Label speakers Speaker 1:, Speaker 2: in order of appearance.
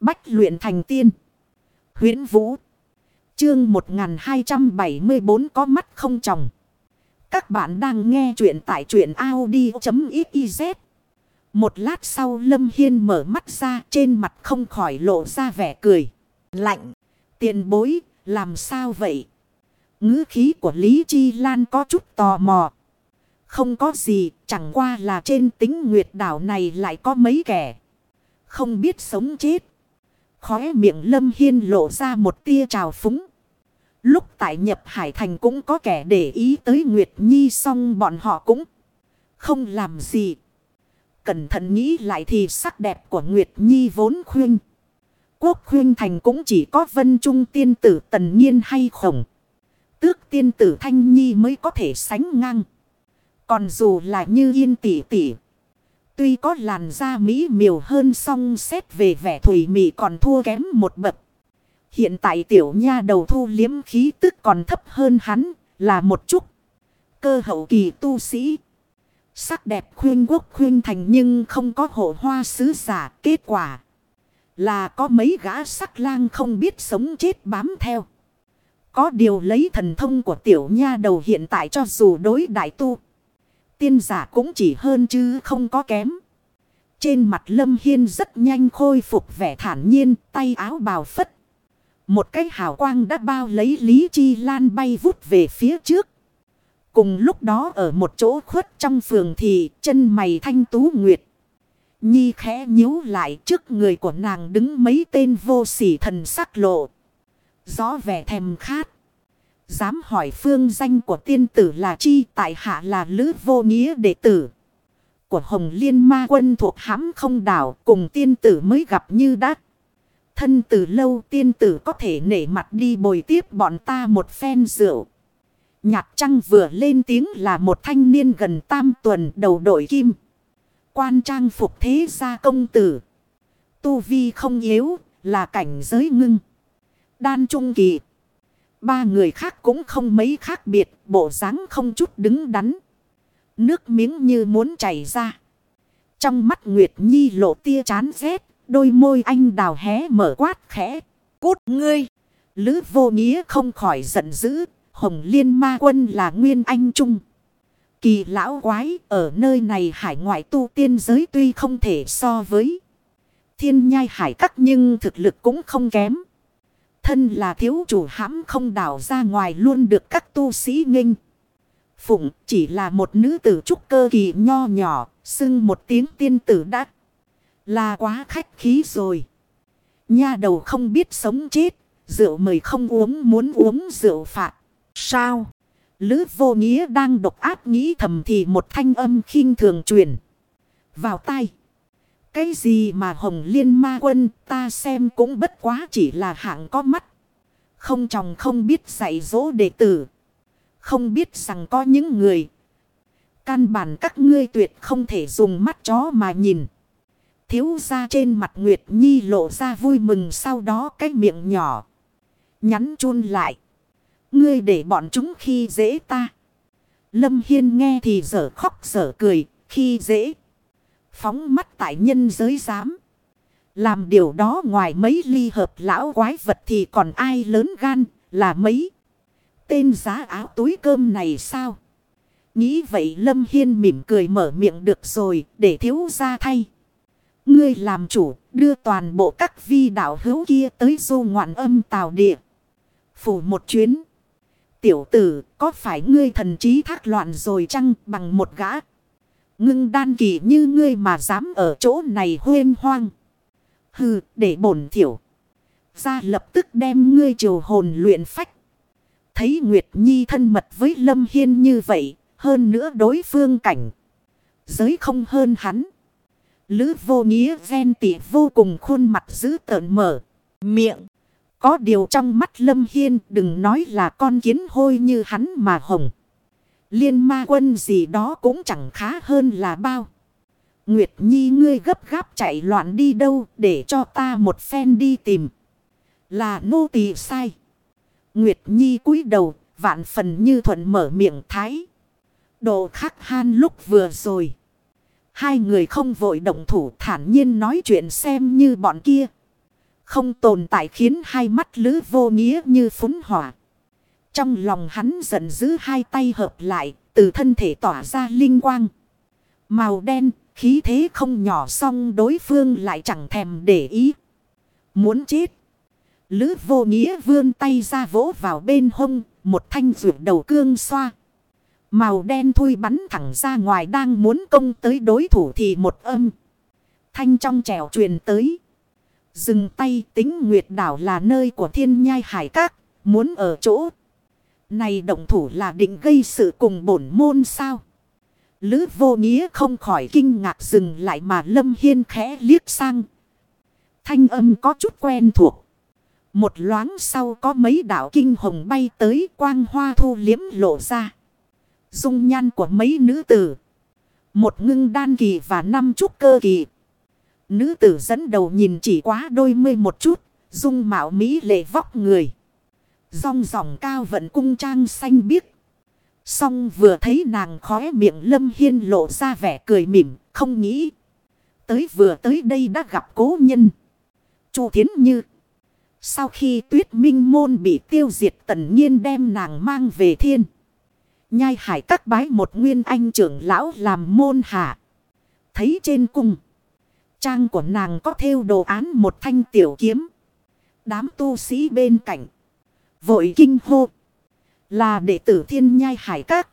Speaker 1: Bách luyện thành tiên. huyễn Vũ. Chương 1274 có mắt không tròng. Các bạn đang nghe truyện tại truyện Audi.xyz. Một lát sau Lâm Hiên mở mắt ra trên mặt không khỏi lộ ra vẻ cười. Lạnh. Tiền bối. Làm sao vậy? ngữ khí của Lý Chi Lan có chút tò mò. Không có gì. Chẳng qua là trên tính nguyệt đảo này lại có mấy kẻ. Không biết sống chết. Khóe miệng Lâm Hiên lộ ra một tia trào phúng. Lúc tại nhập Hải Thành cũng có kẻ để ý tới Nguyệt Nhi xong bọn họ cũng không làm gì. Cẩn thận nghĩ lại thì sắc đẹp của Nguyệt Nhi vốn khuyên. Quốc khuyên thành cũng chỉ có vân trung tiên tử tần nhiên hay khổng. Tước tiên tử thanh nhi mới có thể sánh ngang. Còn dù là như yên tỷ tỷ. Tuy có làn da mỹ miều hơn song xét về vẻ thủy mị còn thua kém một bậc. Hiện tại tiểu nha đầu thu liếm khí tức còn thấp hơn hắn, là một chút. Cơ hậu kỳ tu sĩ. Sắc đẹp khuyên quốc khuyên thành nhưng không có hộ hoa sứ giả. Kết quả là có mấy gã sắc lang không biết sống chết bám theo. Có điều lấy thần thông của tiểu nha đầu hiện tại cho dù đối đại tu. Tiên giả cũng chỉ hơn chứ không có kém. Trên mặt Lâm Hiên rất nhanh khôi phục vẻ thản nhiên, tay áo bào phất. Một cái hào quang đã bao lấy Lý Chi Lan bay vút về phía trước. Cùng lúc đó ở một chỗ khuất trong phường thì chân mày thanh tú nguyệt. Nhi khẽ nhíu lại trước người của nàng đứng mấy tên vô sỉ thần sắc lộ. Gió vẻ thèm khát. Dám hỏi phương danh của tiên tử là chi tại hạ là lữ vô nghĩa đệ tử. Của Hồng Liên Ma Quân thuộc hãm không đảo cùng tiên tử mới gặp như đát Thân từ lâu, tiên tử có thể nể mặt đi bồi tiếp bọn ta một phen rượu. Nhạc trăng vừa lên tiếng là một thanh niên gần tam tuần đầu đội kim. Quan trang phục thế gia công tử. Tu vi không yếu, là cảnh giới ngưng. Đan trung kỳ. Ba người khác cũng không mấy khác biệt, bộ dáng không chút đứng đắn. Nước miếng như muốn chảy ra. Trong mắt Nguyệt Nhi lộ tia chán rét, đôi môi anh đào hé mở quát khẽ. Cút ngươi! Lữ vô nghĩa không khỏi giận dữ, Hồng Liên Ma Quân là nguyên anh trung. Kỳ lão quái ở nơi này hải ngoại tu tiên giới tuy không thể so với thiên nhai hải cắt nhưng thực lực cũng không kém. Thân là thiếu chủ hãm không đảo ra ngoài luôn được các tu sĩ nghênh. Phụng chỉ là một nữ tử trúc cơ kỳ nho nhỏ, xưng một tiếng tiên tử đã là quá khách khí rồi. Nha đầu không biết sống chết, rượu mời không uống muốn uống rượu phạt. Sao? Lữ vô nghĩa đang độc ác nghĩ thầm thì một thanh âm khinh thường truyền. Vào tay. Cái gì mà hồng liên ma quân ta xem cũng bất quá chỉ là hạng có mắt. Không chồng không biết dạy dỗ đệ tử. Không biết rằng có những người. Căn bản các ngươi tuyệt không thể dùng mắt chó mà nhìn. Thiếu ra trên mặt Nguyệt Nhi lộ ra vui mừng sau đó cái miệng nhỏ. Nhắn chun lại. Ngươi để bọn chúng khi dễ ta. Lâm Hiên nghe thì dở khóc dở cười, khi dễ. Phóng mắt tại nhân giới dám. Làm điều đó ngoài mấy ly hợp lão quái vật thì còn ai lớn gan, là mấy. Tên giá áo túi cơm này sao? Nghĩ vậy Lâm Hiên mỉm cười mở miệng được rồi, để thiếu ra thay. Ngươi làm chủ, đưa toàn bộ các vi đạo hữu kia tới du ngoạn âm tào địa. Phủ một chuyến. Tiểu tử, có phải ngươi thần trí thác loạn rồi chăng, bằng một gã? Ngưng đan kỳ như ngươi mà dám ở chỗ này huyên hoang. Hừ, để bổn thiểu. Ra lập tức đem ngươi triều hồn luyện phách. Thấy Nguyệt Nhi thân mật với Lâm Hiên như vậy, hơn nữa đối phương cảnh. Giới không hơn hắn. Lữ vô nghĩa ghen tị vô cùng khuôn mặt dữ tợn mở. Miệng. Có điều trong mắt Lâm Hiên đừng nói là con kiến hôi như hắn mà hồng. Liên ma quân gì đó cũng chẳng khá hơn là bao. Nguyệt Nhi ngươi gấp gáp chạy loạn đi đâu để cho ta một phen đi tìm. Là nô tỳ sai. Nguyệt Nhi cúi đầu, vạn phần như thuận mở miệng thái. Độ khắc han lúc vừa rồi. Hai người không vội động thủ thản nhiên nói chuyện xem như bọn kia. Không tồn tại khiến hai mắt lứ vô nghĩa như phúng hỏa. Trong lòng hắn giận dữ hai tay hợp lại, từ thân thể tỏa ra linh quang. Màu đen, khí thế không nhỏ song đối phương lại chẳng thèm để ý. Muốn chết. Lữ vô nghĩa vươn tay ra vỗ vào bên hông, một thanh rượu đầu cương xoa. Màu đen thui bắn thẳng ra ngoài đang muốn công tới đối thủ thì một âm. Thanh trong trèo truyền tới. Dừng tay tính nguyệt đảo là nơi của thiên nhai hải các. Muốn ở chỗ. Này động thủ là định gây sự cùng bổn môn sao? Lữ vô nghĩa không khỏi kinh ngạc dừng lại mà lâm hiên khẽ liếc sang. Thanh âm có chút quen thuộc. Một loáng sau có mấy đảo kinh hồng bay tới quang hoa thu liếm lộ ra. Dung nhan của mấy nữ tử. Một ngưng đan kỳ và năm trúc cơ kỳ. Nữ tử dẫn đầu nhìn chỉ quá đôi mươi một chút. Dung mạo mỹ lệ vóc người rong ròng cao vận cung trang xanh biếc. Xong vừa thấy nàng khóe miệng lâm hiên lộ ra vẻ cười mỉm. Không nghĩ. Tới vừa tới đây đã gặp cố nhân. Chu Thiến Như. Sau khi tuyết minh môn bị tiêu diệt tần nhiên đem nàng mang về thiên. Nhai hải các bái một nguyên anh trưởng lão làm môn hạ. Thấy trên cung. Trang của nàng có thêu đồ án một thanh tiểu kiếm. Đám tu sĩ bên cạnh. Vội kinh hô. Là đệ tử thiên nhai hải các.